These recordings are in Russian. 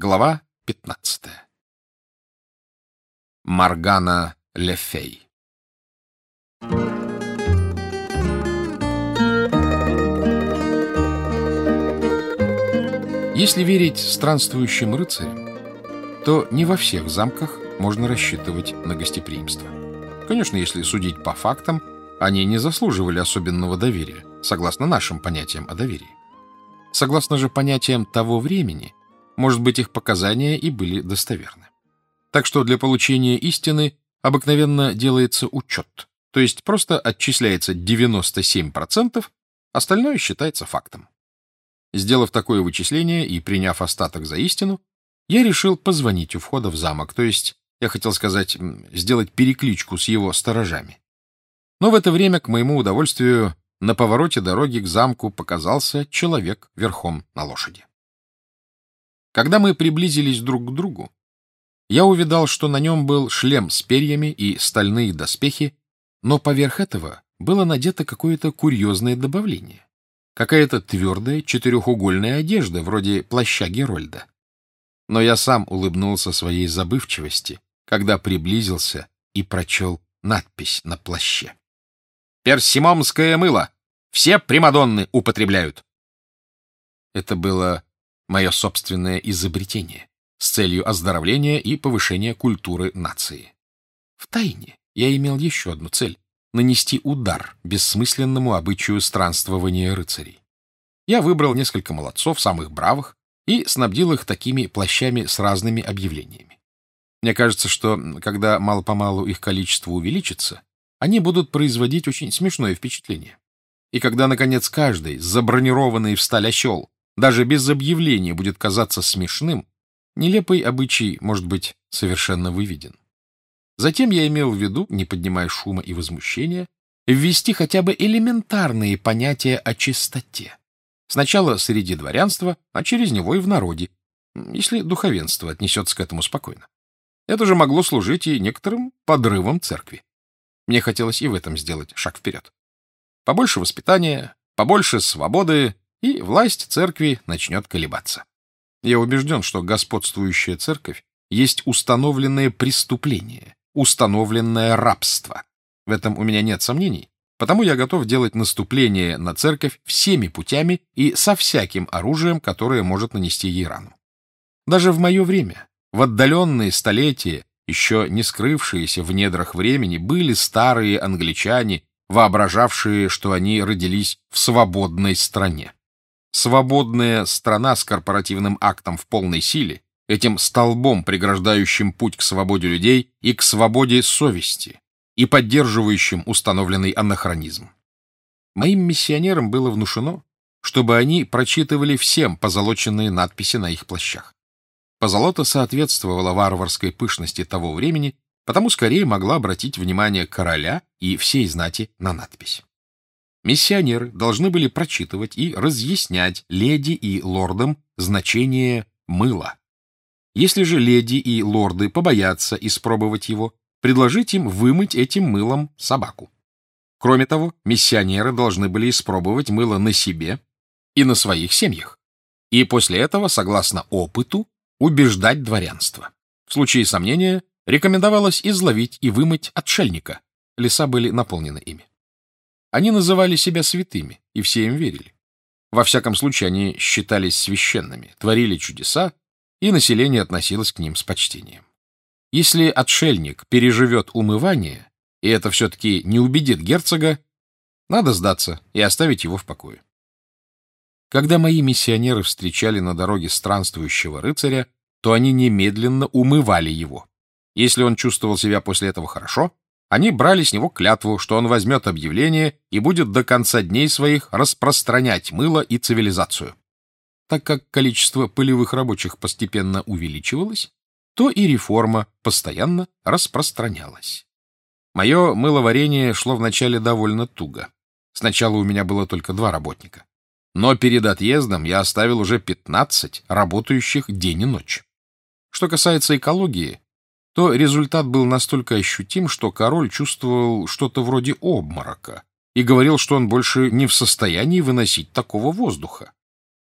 Глава 15. Маргана Лефей Если верить странствующим рыцарям, то не во всех замках можно рассчитывать на гостеприимство. Конечно, если судить по фактам, они не заслуживали особенного доверия, согласно нашим понятиям о доверии. Согласно же понятиям того времени, может быть, их показания и были достоверны. Так что для получения истины обыкновенно делается учет, то есть просто отчисляется 97%, остальное считается фактом. Сделав такое вычисление и приняв остаток за истину, я решил позвонить у входа в замок, то есть, я хотел сказать, сделать перекличку с его сторожами. Но в это время, к моему удовольствию, на повороте дороги к замку показался человек верхом на лошади. Когда мы приблизились друг к другу, я увидал, что на нем был шлем с перьями и стальные доспехи, но поверх этого было надето какое-то курьезное добавление. Какая-то твердая четырехугольная одежда, вроде плаща Герольда. Но я сам улыбнулся своей забывчивости, когда приблизился и прочел надпись на плаще. «Персимомское мыло! Все примадонны употребляют!» Это было мое собственное изобретение с целью оздоровления и повышения культуры нации. В тайне я имел еще одну цель — нанести удар бессмысленному обычаю странствования рыцарей. Я выбрал несколько молодцов, самых бравых, и снабдил их такими плащами с разными объявлениями. Мне кажется, что когда мало-помалу их количество увеличится, они будут производить очень смешное впечатление. И когда, наконец, каждый, забронированный в сталь осел, даже без объявления будет казаться смешным, нелепый обычай может быть совершенно выведен. Затем я имел в виду, не поднимая шума и возмущения, ввести хотя бы элементарные понятия о чистоте. Сначала среди дворянства, а через него и в народе, если духовенство отнесется к этому спокойно. Это же могло служить и некоторым подрывом церкви. Мне хотелось и в этом сделать шаг вперед. Побольше воспитания, побольше свободы, и власть церкви начнет колебаться. Я убежден, что господствующая церковь есть установленное преступление, установленное рабство. В этом у меня нет сомнений, потому я готов делать наступление на церковь всеми путями и со всяким оружием, которое может нанести ей рану. Даже в мое время, в отдаленные столетия, еще не скрывшиеся в недрах времени, были старые англичане, воображавшие, что они родились в свободной стране. Свободная страна с корпоративным актом в полной силе, этим столбом, преграждающим путь к свободе людей и к свободе совести, и поддерживающим установленный анахронизм. Моим миссионерам было внушено, чтобы они прочитывали всем позолоченные надписи на их плащах. Позолота соответствовала варварской пышности того времени, потому скорее могла обратить внимание короля и всей знати на надпись. Миссионеры должны были прочитывать и разъяснять леди и лордам значение мыла. Если же леди и лорды побоятся испробовать его, предложить им вымыть этим мылом собаку. Кроме того, миссионеры должны были испробовать мыло на себе и на своих семьях. И после этого, согласно опыту, убеждать дворянство. В случае сомнения рекомендовалось изловить и вымыть отшельника. Леса были наполнены ими. Они называли себя святыми, и все им верили. Во всяком случае, они считались священными, творили чудеса, и население относилось к ним с почтением. Если отшельник переживет умывание, и это все-таки не убедит герцога, надо сдаться и оставить его в покое. Когда мои миссионеры встречали на дороге странствующего рыцаря, то они немедленно умывали его. Если он чувствовал себя после этого хорошо, они брали с него клятву, что он возьмет объявление и будет до конца дней своих распространять мыло и цивилизацию. Так как количество полевых рабочих постепенно увеличивалось, то и реформа постоянно распространялась. Мое мыловарение шло вначале довольно туго. Сначала у меня было только два работника. Но перед отъездом я оставил уже 15 работающих день и ночь. Что касается экологии, то результат был настолько ощутим, что король чувствовал что-то вроде обморока и говорил, что он больше не в состоянии выносить такого воздуха.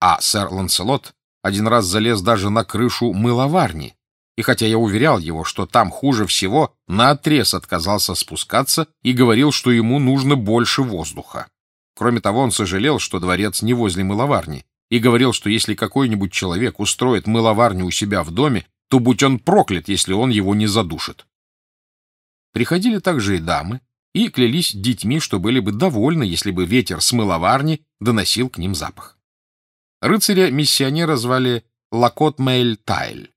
А сэр Ланселот один раз залез даже на крышу мыловарни, и хотя я уверял его, что там хуже всего, наотрез отказался спускаться и говорил, что ему нужно больше воздуха. Кроме того, он сожалел, что дворец не возле мыловарни, и говорил, что если какой-нибудь человек устроит мыловарню у себя в доме, то будь он проклят, если он его не задушит. Приходили также и дамы, и клялись детьми, что были бы довольны, если бы ветер с мыловарни доносил к ним запах. Рыцаря-миссионера звали Лакот Мейль Тайль.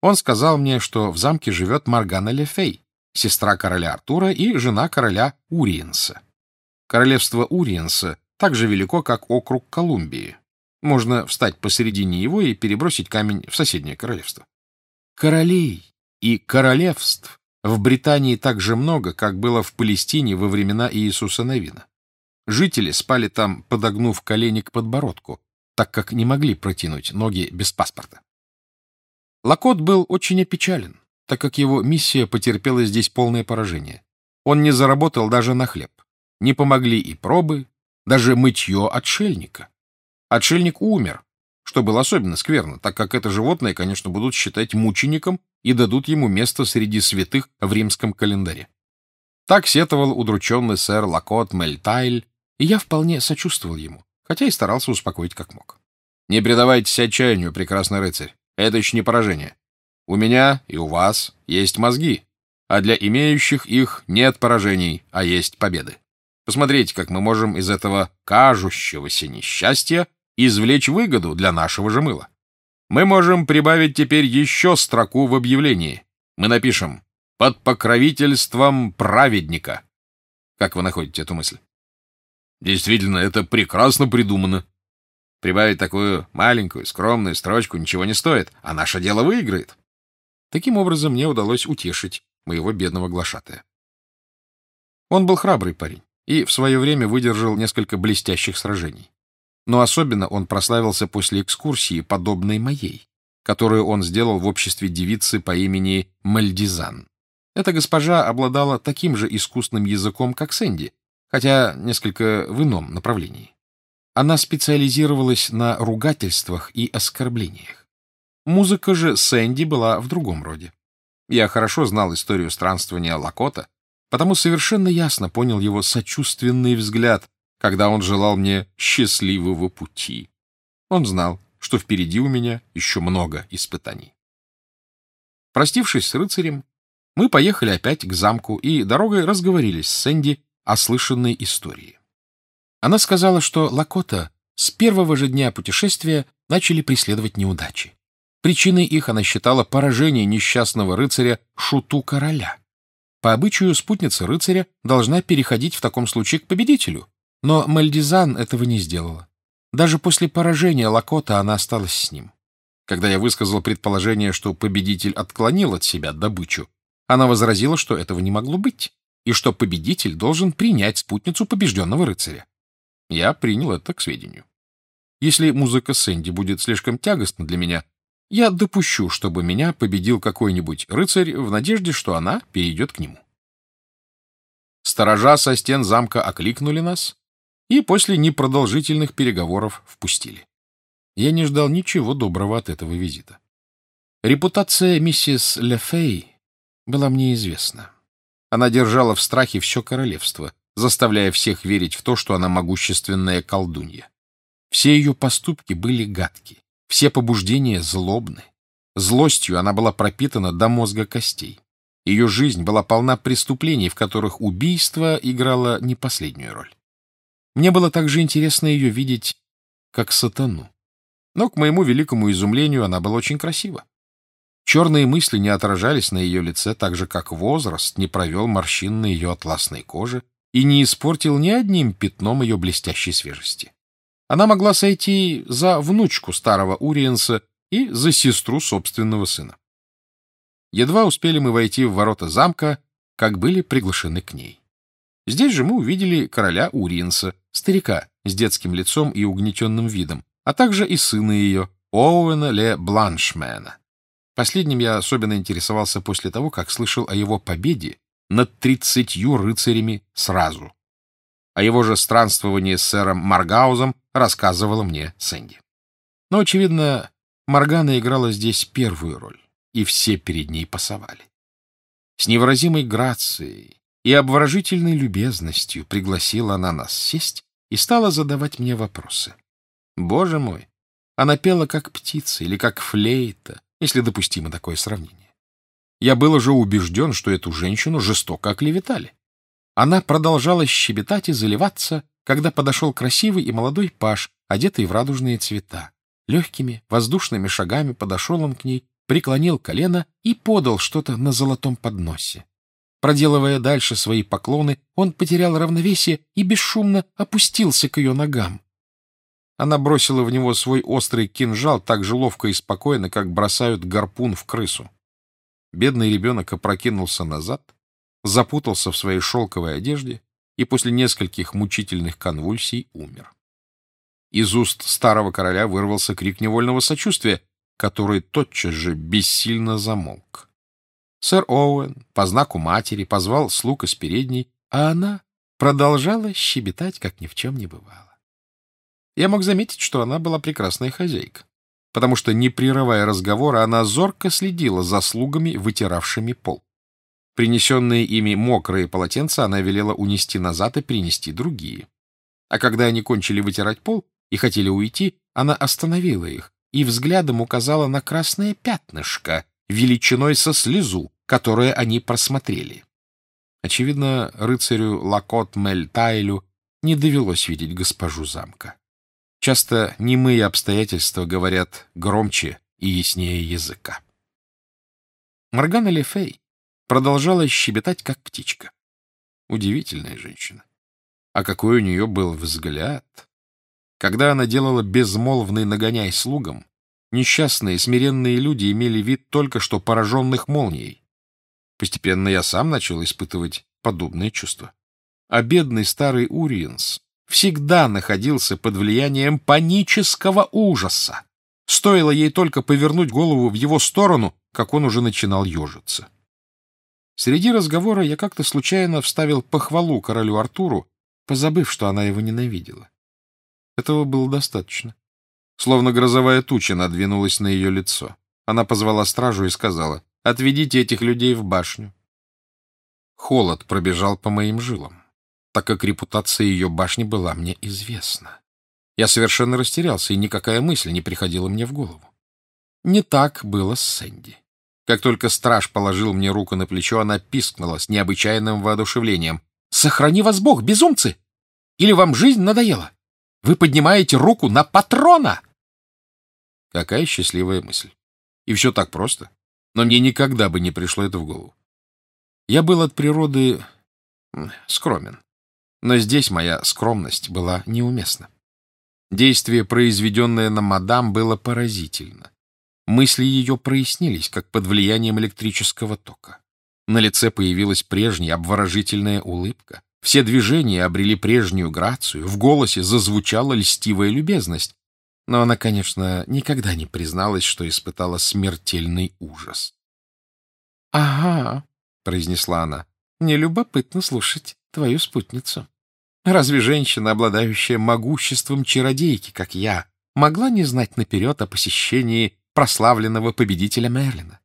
Он сказал мне, что в замке живет Маргана Лефей, сестра короля Артура и жена короля Уриенса. Королевство Уриенса так же велико, как округ Колумбии. Можно встать посередине его и перебросить камень в соседнее королевство. Королей и королевств в Британии так же много, как было в Палестине во времена Иисуса Навина. Жители спали там, подогнув колени к подбородку, так как не могли протянуть ноги без паспорта. Лакот был очень опечален, так как его миссия потерпела здесь полное поражение. Он не заработал даже на хлеб. Не помогли и пробы, даже мытье отшельника. Отшельник умер, что было особенно скверно, так как это животное, конечно, будут считать мучеником и дадут ему место среди святых в римском календаре. Так сетовал удрученный сэр Лакот Мельтайль, и я вполне сочувствовал ему, хотя и старался успокоить как мог. «Не предавайтесь отчаянию, прекрасный рыцарь. Это еще не поражение. У меня и у вас есть мозги, а для имеющих их нет поражений, а есть победы. Посмотрите, как мы можем из этого кажущегося несчастья извлечь выгоду для нашего же мыла. Мы можем прибавить теперь еще строку в объявлении. Мы напишем «Под покровительством праведника». Как вы находите эту мысль? Действительно, это прекрасно придумано, Прибавить такую маленькую, скромную строчку ничего не стоит, а наше дело выиграет. Таким образом, мне удалось утешить моего бедного глашатая. Он был храбрый парень и в свое время выдержал несколько блестящих сражений. Но особенно он прославился после экскурсии, подобной моей, которую он сделал в обществе девицы по имени Мальдизан. Эта госпожа обладала таким же искусным языком, как Сэнди, хотя несколько в ином направлении. Она специализировалась на ругательствах и оскорблениях. Музыка же Сэнди была в другом роде. Я хорошо знал историю странствования Лакота, потому совершенно ясно понял его сочувственный взгляд, когда он желал мне счастливого пути. Он знал, что впереди у меня еще много испытаний. Простившись с рыцарем, мы поехали опять к замку и дорогой разговорились с Сэнди о слышанной истории. Она сказала, что Лакота с первого же дня путешествия начали преследовать неудачи. Причиной их она считала поражение несчастного рыцаря Шуту Короля. По обычаю спутница рыцаря должна переходить в таком случае к победителю, но Мальдизан этого не сделала. Даже после поражения Лакота она осталась с ним. Когда я высказал предположение, что победитель отклонил от себя добычу, она возразила, что этого не могло быть, и что победитель должен принять спутницу побежденного рыцаря. Я принял это к сведению. Если музыка Сэнди будет слишком тягостна для меня, я допущу, чтобы меня победил какой-нибудь рыцарь в надежде, что она перейдет к нему. Сторожа со стен замка окликнули нас и после непродолжительных переговоров впустили. Я не ждал ничего доброго от этого визита. Репутация миссис Лефей была мне известна. Она держала в страхе все королевство, заставляя всех верить в то, что она могущественная колдунья. Все ее поступки были гадки, все побуждения злобны. Злостью она была пропитана до мозга костей. Ее жизнь была полна преступлений, в которых убийство играло не последнюю роль. Мне было также интересно ее видеть как сатану. Но, к моему великому изумлению, она была очень красива. Черные мысли не отражались на ее лице, так же, как возраст не провел морщин на ее атласной коже, и не испортил ни одним пятном ее блестящей свежести. Она могла сойти за внучку старого Уриенса и за сестру собственного сына. Едва успели мы войти в ворота замка, как были приглашены к ней. Здесь же мы увидели короля Уриенса, старика с детским лицом и угнетенным видом, а также и сына ее, Оуэна Ле Бланшмена. Последним я особенно интересовался после того, как слышал о его победе над тридцатью рыцарями сразу. О его же странствовании с сэром Маргаузом рассказывала мне Сэнди. Но, очевидно, Моргана играла здесь первую роль, и все перед ней пасовали. С невыразимой грацией и обворожительной любезностью пригласила она нас сесть и стала задавать мне вопросы. Боже мой, она пела как птица или как флейта, если допустимо такое сравнение. Я был уже убежден, что эту женщину жестоко оклеветали. Она продолжала щебетать и заливаться, когда подошел красивый и молодой паш, одетый в радужные цвета. Легкими, воздушными шагами подошел он к ней, преклонил колено и подал что-то на золотом подносе. Проделывая дальше свои поклоны, он потерял равновесие и бесшумно опустился к ее ногам. Она бросила в него свой острый кинжал так же ловко и спокойно, как бросают гарпун в крысу. Бедный ребенок опрокинулся назад, запутался в своей шелковой одежде и после нескольких мучительных конвульсий умер. Из уст старого короля вырвался крик невольного сочувствия, который тотчас же бессильно замолк. Сэр Оуэн по знаку матери позвал слуг из передней, а она продолжала щебетать, как ни в чем не бывало. Я мог заметить, что она была прекрасная хозяйка, потому что, не прерывая разговора, она зорко следила за слугами, вытиравшими пол. Принесенные ими мокрые полотенца она велела унести назад и принести другие. А когда они кончили вытирать пол и хотели уйти, она остановила их и взглядом указала на красное пятнышко величиной со слезу, которое они просмотрели. Очевидно, рыцарю Лакот Мельтайлю не довелось видеть госпожу замка. Часто немые обстоятельства говорят громче и яснее языка. Моргана Лефей продолжала щебетать, как птичка. Удивительная женщина. А какой у нее был взгляд! Когда она делала безмолвный нагоняй слугам, несчастные, смиренные люди имели вид только что пораженных молнией. Постепенно я сам начал испытывать подобные чувства. А бедный старый Уриенс всегда находился под влиянием панического ужаса. Стоило ей только повернуть голову в его сторону, как он уже начинал ежиться. Среди разговора я как-то случайно вставил похвалу королю Артуру, позабыв, что она его ненавидела. Этого было достаточно. Словно грозовая туча надвинулась на ее лицо. Она позвала стражу и сказала, «Отведите этих людей в башню». Холод пробежал по моим жилам, так как репутация ее башни была мне известна. Я совершенно растерялся, и никакая мысль не приходила мне в голову. Не так было с Сэнди. Как только страж положил мне руку на плечо, она пискнула с необычайным воодушевлением. «Сохрани вас Бог, безумцы! Или вам жизнь надоела? Вы поднимаете руку на патрона!» Какая счастливая мысль. И все так просто. Но мне никогда бы не пришло это в голову. Я был от природы скромен. Но здесь моя скромность была неуместна. Действие, произведенное на мадам, было поразительно. Мысли ее прояснились, как под влиянием электрического тока. На лице появилась прежняя обворожительная улыбка. Все движения обрели прежнюю грацию, в голосе зазвучала льстивая любезность. Но она, конечно, никогда не призналась, что испытала смертельный ужас. — Ага, — произнесла она, — мне любопытно слушать твою спутницу. Разве женщина, обладающая могуществом чародейки, как я, могла не знать наперед о посещении прославленного победителя Мерлина.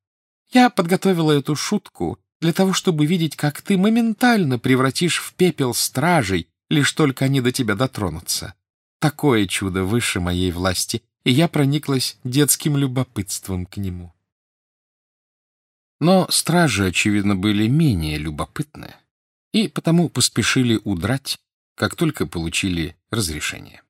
Я подготовила эту шутку для того, чтобы видеть, как ты моментально превратишь в пепел стражей, лишь только они до тебя дотронутся. Такое чудо выше моей власти, и я прониклась детским любопытством к нему. Но стражи, очевидно, были менее любопытны, и потому поспешили удрать, как только получили разрешение.